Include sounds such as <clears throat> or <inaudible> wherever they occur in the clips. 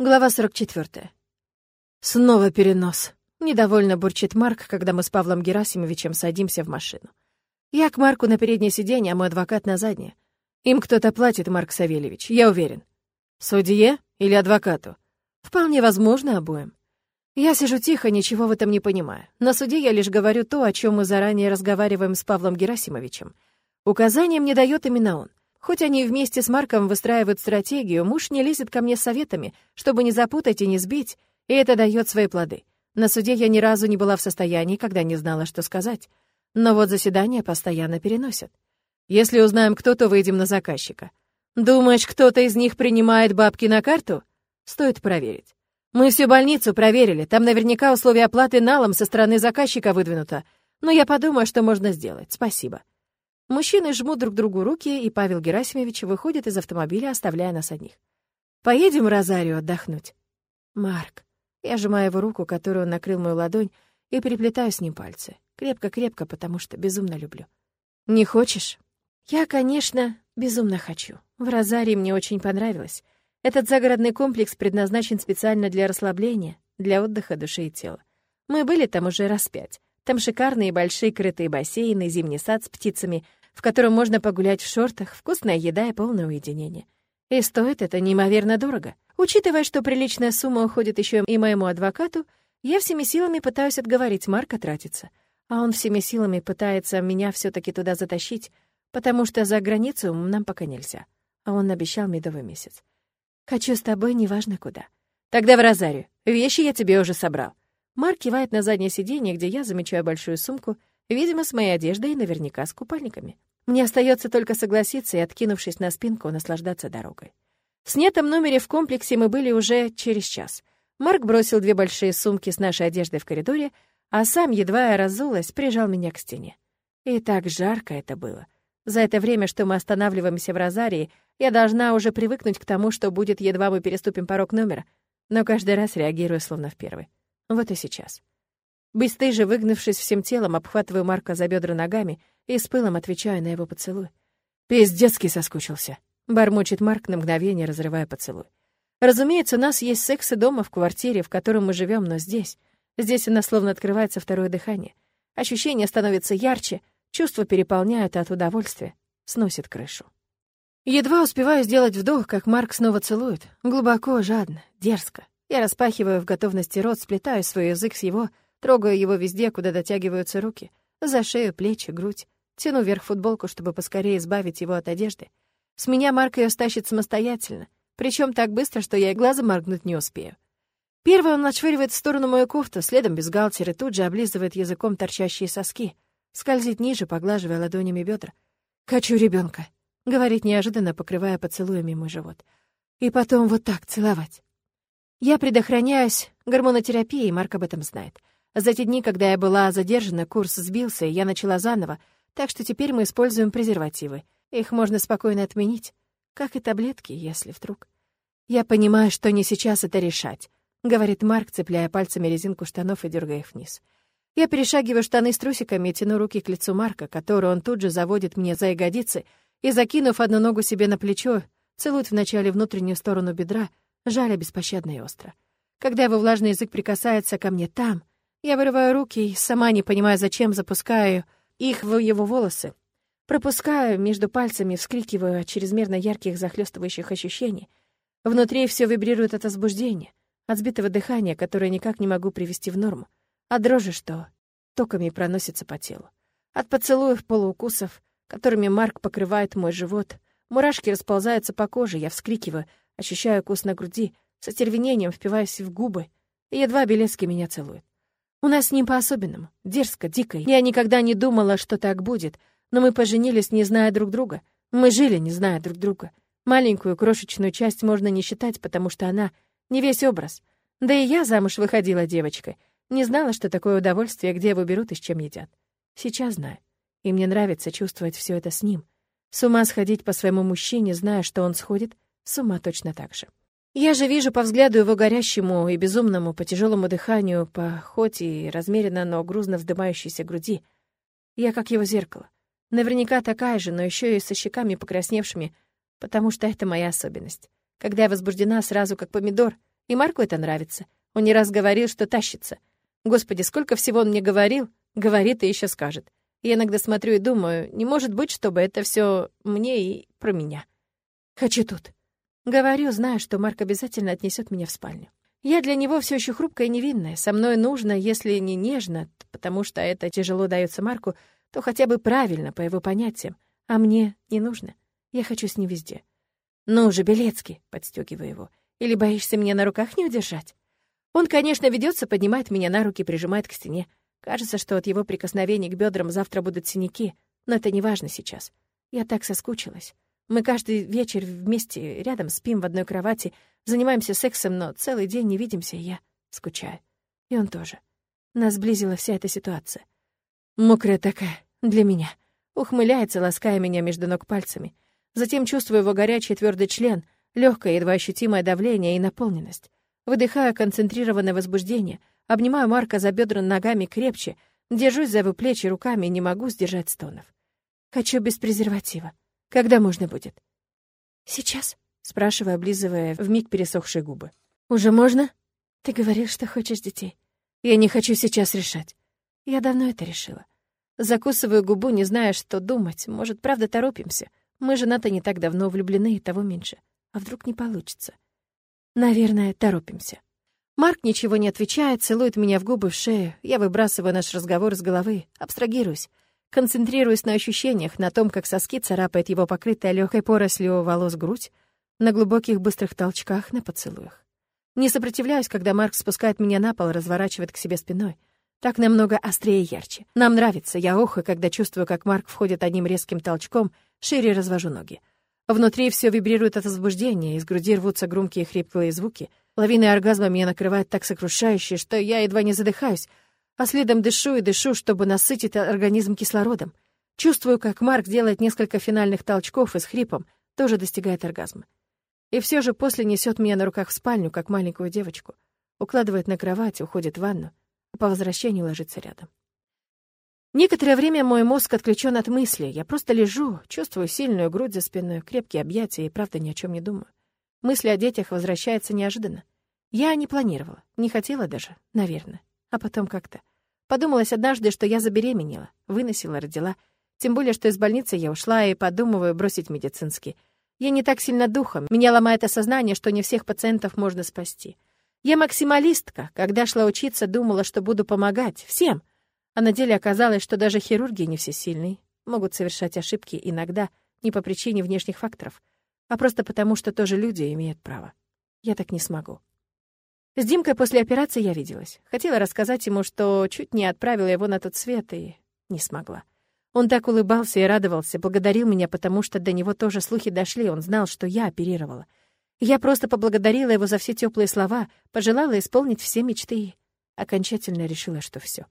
Глава 44. Снова перенос. Недовольно бурчит Марк, когда мы с Павлом Герасимовичем садимся в машину. Я к Марку на переднее сиденье, а мой адвокат на заднее. Им кто-то платит, Марк Савельевич, я уверен. Судье или адвокату? Вполне возможно обоим. Я сижу тихо, ничего в этом не понимаю. На суде я лишь говорю то, о чем мы заранее разговариваем с Павлом Герасимовичем. Указания мне дает именно он. Хоть они вместе с Марком выстраивают стратегию, муж не лезет ко мне с советами, чтобы не запутать и не сбить, и это дает свои плоды. На суде я ни разу не была в состоянии, когда не знала, что сказать. Но вот заседания постоянно переносят. Если узнаем, кто, то выйдем на заказчика. Думаешь, кто-то из них принимает бабки на карту? Стоит проверить. Мы всю больницу проверили, там наверняка условия оплаты налом со стороны заказчика выдвинуто. Но я подумаю, что можно сделать. Спасибо. Мужчины жмут друг другу руки, и Павел Герасимович выходит из автомобиля, оставляя нас одних. «Поедем Розарию отдохнуть?» «Марк». Я сжимаю его руку, которую он накрыл мою ладонь, и переплетаю с ним пальцы. Крепко-крепко, потому что безумно люблю. «Не хочешь?» «Я, конечно, безумно хочу. В Розарии мне очень понравилось. Этот загородный комплекс предназначен специально для расслабления, для отдыха души и тела. Мы были там уже раз пять. Там шикарные большие крытые бассейны, зимний сад с птицами — в котором можно погулять в шортах, вкусная еда и полное уединение. И стоит это неимоверно дорого. Учитывая, что приличная сумма уходит еще и моему адвокату, я всеми силами пытаюсь отговорить Марка тратиться. А он всеми силами пытается меня все таки туда затащить, потому что за границу нам пока нельзя. А он обещал медовый месяц. «Хочу с тобой, неважно куда». «Тогда в Розарию. Вещи я тебе уже собрал». Марк кивает на заднее сиденье, где я замечаю большую сумку, видимо, с моей одеждой и наверняка с купальниками. Мне остается только согласиться и, откинувшись на спинку, наслаждаться дорогой. В снятом номере в комплексе мы были уже через час. Марк бросил две большие сумки с нашей одеждой в коридоре, а сам, едва я разулась, прижал меня к стене. И так жарко это было. За это время, что мы останавливаемся в Розарии, я должна уже привыкнуть к тому, что будет, едва мы переступим порог номера, но каждый раз реагирую словно в первый. Вот и сейчас. Бесстыже выгнувшись всем телом, обхватываю Марка за бедра ногами и с пылом отвечаю на его поцелуй. «Пиздецкий соскучился», — бормочет Марк на мгновение, разрывая поцелуй. «Разумеется, у нас есть секс и дома, в квартире, в котором мы живем, но здесь... Здесь у нас словно открывается второе дыхание. Ощущения становятся ярче, чувства переполняют от удовольствия, сносит крышу. Едва успеваю сделать вдох, как Марк снова целует. Глубоко, жадно, дерзко. Я распахиваю в готовности рот, сплетаю свой язык с его, трогаю его везде, куда дотягиваются руки. За шею, плечи, грудь. Тяну вверх футболку, чтобы поскорее избавить его от одежды. С меня Марк ее стащит самостоятельно, причем так быстро, что я и глаза моргнуть не успею. Первый он отшвыривает в сторону мою кофту, следом бюстгальтер и тут же облизывает языком торчащие соски, скользит ниже, поглаживая ладонями бедра. «Хочу ребенка, говорит неожиданно, покрывая поцелуями мой живот. «И потом вот так целовать». Я предохраняюсь гормонотерапией, Марк об этом знает. За те дни, когда я была задержана, курс сбился, и я начала заново, так что теперь мы используем презервативы. Их можно спокойно отменить, как и таблетки, если вдруг. «Я понимаю, что не сейчас это решать», — говорит Марк, цепляя пальцами резинку штанов и дергая их вниз. Я перешагиваю штаны с трусиками и тяну руки к лицу Марка, который он тут же заводит мне за ягодицы и, закинув одну ногу себе на плечо, целует вначале внутреннюю сторону бедра, жаля беспощадно и остро. Когда его влажный язык прикасается ко мне там, я вырываю руки и, сама не понимая, зачем, запускаю их в его волосы. Пропускаю между пальцами, вскрикиваю от чрезмерно ярких захлестывающих ощущений. Внутри все вибрирует от возбуждения, от сбитого дыхания, которое никак не могу привести в норму, от дрожи, что токами проносится по телу. От поцелуев полуукусов, которыми Марк покрывает мой живот, мурашки расползаются по коже, я вскрикиваю, ощущаю укус на груди, со стервенением впиваюсь в губы, и едва Белецкий меня целует. У нас с ним по-особенному, дерзко, дико. Я никогда не думала, что так будет, но мы поженились, не зная друг друга. Мы жили, не зная друг друга. Маленькую крошечную часть можно не считать, потому что она не весь образ. Да и я замуж выходила девочкой. Не знала, что такое удовольствие, где его берут и с чем едят. Сейчас знаю. И мне нравится чувствовать все это с ним. С ума сходить по своему мужчине, зная, что он сходит, с ума точно так же. Я же вижу по взгляду его горящему и безумному, по тяжелому дыханию, по хоть и размеренно, но грузно вздымающейся груди. Я как его зеркало. Наверняка такая же, но еще и со щеками покрасневшими, потому что это моя особенность. Когда я возбуждена, сразу как помидор, И Марку это нравится. Он не раз говорил, что тащится. Господи, сколько всего он мне говорил, говорит и еще скажет. Я иногда смотрю и думаю, не может быть, чтобы это все мне и про меня. Хочу тут. Говорю, зная, что Марк обязательно отнесет меня в спальню. Я для него все еще хрупкая и невинная. Со мной нужно, если не нежно, потому что это тяжело дается Марку, то хотя бы правильно, по его понятиям. А мне не нужно. Я хочу с ним везде. «Ну же, Белецкий!» — подстегиваю его. «Или боишься меня на руках не удержать?» Он, конечно, ведется, поднимает меня на руки, прижимает к стене. Кажется, что от его прикосновений к бедрам завтра будут синяки, но это не важно сейчас. Я так соскучилась. Мы каждый вечер вместе рядом спим в одной кровати, занимаемся сексом, но целый день не видимся, и я скучаю. И он тоже. Нас сблизила вся эта ситуация. Мокрая такая, для меня. Ухмыляется, лаская меня между ног пальцами. Затем чувствую его горячий твердый член, легкое, едва ощутимое давление и наполненность. Выдыхаю концентрированное возбуждение, обнимаю Марка за бедра ногами крепче, держусь за его плечи руками и не могу сдержать стонов. Хочу без презерватива. Когда можно будет? Сейчас, спрашиваю, облизывая вмиг пересохшие губы. Уже можно? Ты говоришь, что хочешь детей. Я не хочу сейчас решать. Я давно это решила. Закусываю губу, не зная, что думать. Может, правда торопимся? Мы женаты не так давно, влюблены и того меньше. А вдруг не получится? Наверное, торопимся. Марк ничего не отвечает, целует меня в губы, в шею. Я выбрасываю наш разговор из головы, абстрагируюсь. Концентрируясь на ощущениях, на том, как соски царапает его покрытая легкой порослью волос грудь, на глубоких быстрых толчках, на поцелуях. Не сопротивляюсь, когда Марк спускает меня на пол, разворачивает к себе спиной. Так намного острее и ярче. Нам нравится, я охаю, когда чувствую, как Марк входит одним резким толчком, шире развожу ноги. Внутри все вибрирует от возбуждения, из груди рвутся громкие хриплые звуки. Лавины оргазма меня накрывает так сокрушающе, что я едва не задыхаюсь, а следом дышу и дышу, чтобы насытить организм кислородом. Чувствую, как Марк делает несколько финальных толчков и с хрипом тоже достигает оргазма. И все же после несет меня на руках в спальню, как маленькую девочку. Укладывает на кровать, уходит в ванну, а по возвращению ложится рядом. Некоторое время мой мозг отключен от мысли. Я просто лежу, чувствую сильную грудь за спиной, крепкие объятия и правда ни о чем не думаю. Мысли о детях возвращаются неожиданно. Я не планировала, не хотела даже, наверное. А потом как-то. Подумалось однажды, что я забеременела, выносила, родила. Тем более, что из больницы я ушла и подумываю бросить медицинский. Я не так сильно духом. Меня ломает осознание, что не всех пациентов можно спасти. Я максималистка. Когда шла учиться, думала, что буду помогать. Всем. А на деле оказалось, что даже хирурги не всесильные. Могут совершать ошибки иногда не по причине внешних факторов, а просто потому, что тоже люди имеют право. Я так не смогу. С Димкой после операции я виделась. Хотела рассказать ему, что чуть не отправила его на тот свет, и не смогла. Он так улыбался и радовался, благодарил меня, потому что до него тоже слухи дошли, он знал, что я оперировала. Я просто поблагодарила его за все теплые слова, пожелала исполнить все мечты и окончательно решила, что все.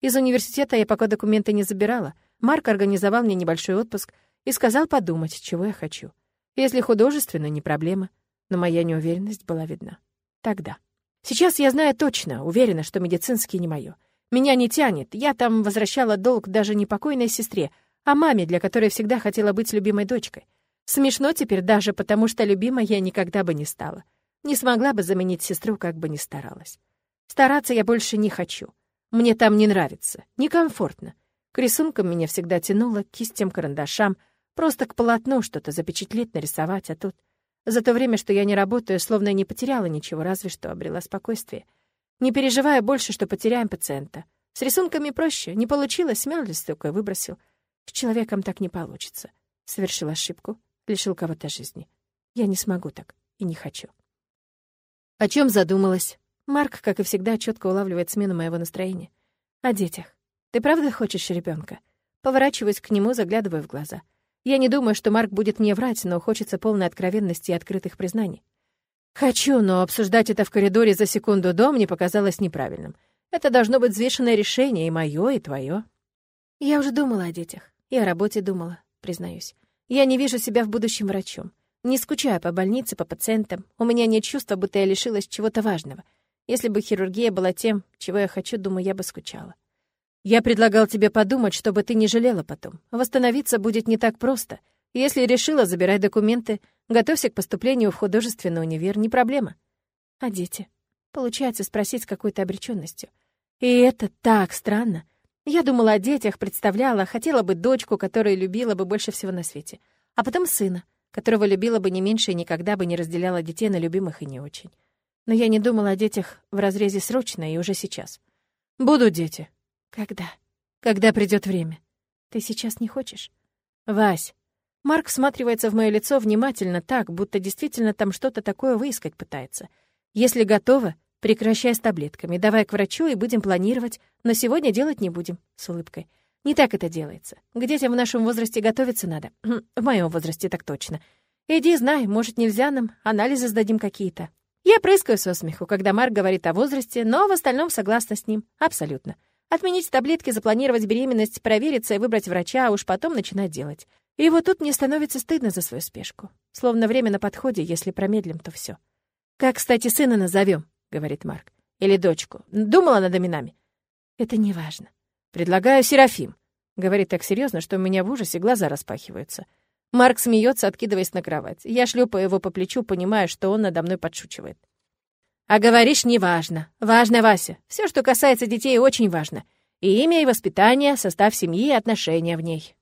Из университета я пока документы не забирала. Марк организовал мне небольшой отпуск и сказал подумать, чего я хочу. Если художественно, не проблема, но моя неуверенность была видна. Тогда. Сейчас я знаю точно, уверена, что медицинский не мое. Меня не тянет, я там возвращала долг даже не покойной сестре, а маме, для которой всегда хотела быть любимой дочкой. Смешно теперь даже, потому что любимой я никогда бы не стала. Не смогла бы заменить сестру, как бы ни старалась. Стараться я больше не хочу. Мне там не нравится, некомфортно. К рисункам меня всегда тянуло, к кистям, карандашам, просто к полотну что-то запечатлеть, нарисовать, а тут... За то время, что я не работаю, словно не потеряла ничего, разве что обрела спокойствие. Не переживая больше, что потеряем пациента. С рисунками проще. Не получилось, смял листок и выбросил. С человеком так не получится. Совершил ошибку, лишил кого-то жизни. Я не смогу так и не хочу. О чем задумалась? Марк, как и всегда, четко улавливает смену моего настроения. О детях. Ты правда хочешь ребенка? Поворачиваюсь к нему, заглядываю в глаза — я не думаю, что Марк будет мне врать, но хочется полной откровенности и открытых признаний. Хочу, но обсуждать это в коридоре за секунду до мне показалось неправильным. Это должно быть взвешенное решение, и мое, и твое. Я уже думала о детях. И о работе думала, признаюсь. Я не вижу себя в будущем врачом. Не скучаю по больнице, по пациентам. У меня нет чувства, будто я лишилась чего-то важного. Если бы хирургия была тем, чего я хочу, думаю, я бы скучала. Я предлагал тебе подумать, чтобы ты не жалела потом. Восстановиться будет не так просто. Если решила, забирай документы, готовься к поступлению в художественный универ, не проблема. А дети? Получается спросить с какой-то обреченностью. И это так странно. Я думала о детях, представляла, хотела бы дочку, которую любила бы больше всего на свете. А потом сына, которого любила бы не меньше и никогда бы не разделяла детей на любимых и не очень. Но я не думала о детях в разрезе срочно и уже сейчас. Будут дети. Когда? Когда придет время. Ты сейчас не хочешь? Вась. Марк всматривается в мое лицо внимательно, так, будто действительно там что-то такое выискать пытается. Если готова, прекращай с таблетками, давай к врачу и будем планировать, но сегодня делать не будем, с улыбкой. Не так это делается. К детям в нашем возрасте готовиться надо. <clears throat> В моем возрасте так точно. Иди, знай, может, нельзя нам, анализы сдадим какие-то. Я прыскаю со смеху, когда Марк говорит о возрасте, но в остальном согласна с ним. Абсолютно. Отменить таблетки, запланировать беременность, провериться и выбрать врача, а уж потом начинать делать. И вот тут мне становится стыдно за свою спешку. Словно время на подходе, если промедлим, то все. «Как, кстати, сына назовем, говорит Марк. «Или дочку. Думала над именами?» «Это не важно. «Предлагаю Серафим», — говорит так серьезно, что у меня в ужасе глаза распахиваются. Марк смеется, откидываясь на кровать. Я шлепаю его по плечу, понимая, что он надо мной подшучивает. «А говоришь, неважно. Важно, Вася. Все, что касается детей, очень важно. И имя, и воспитание, состав семьи, и отношения в ней.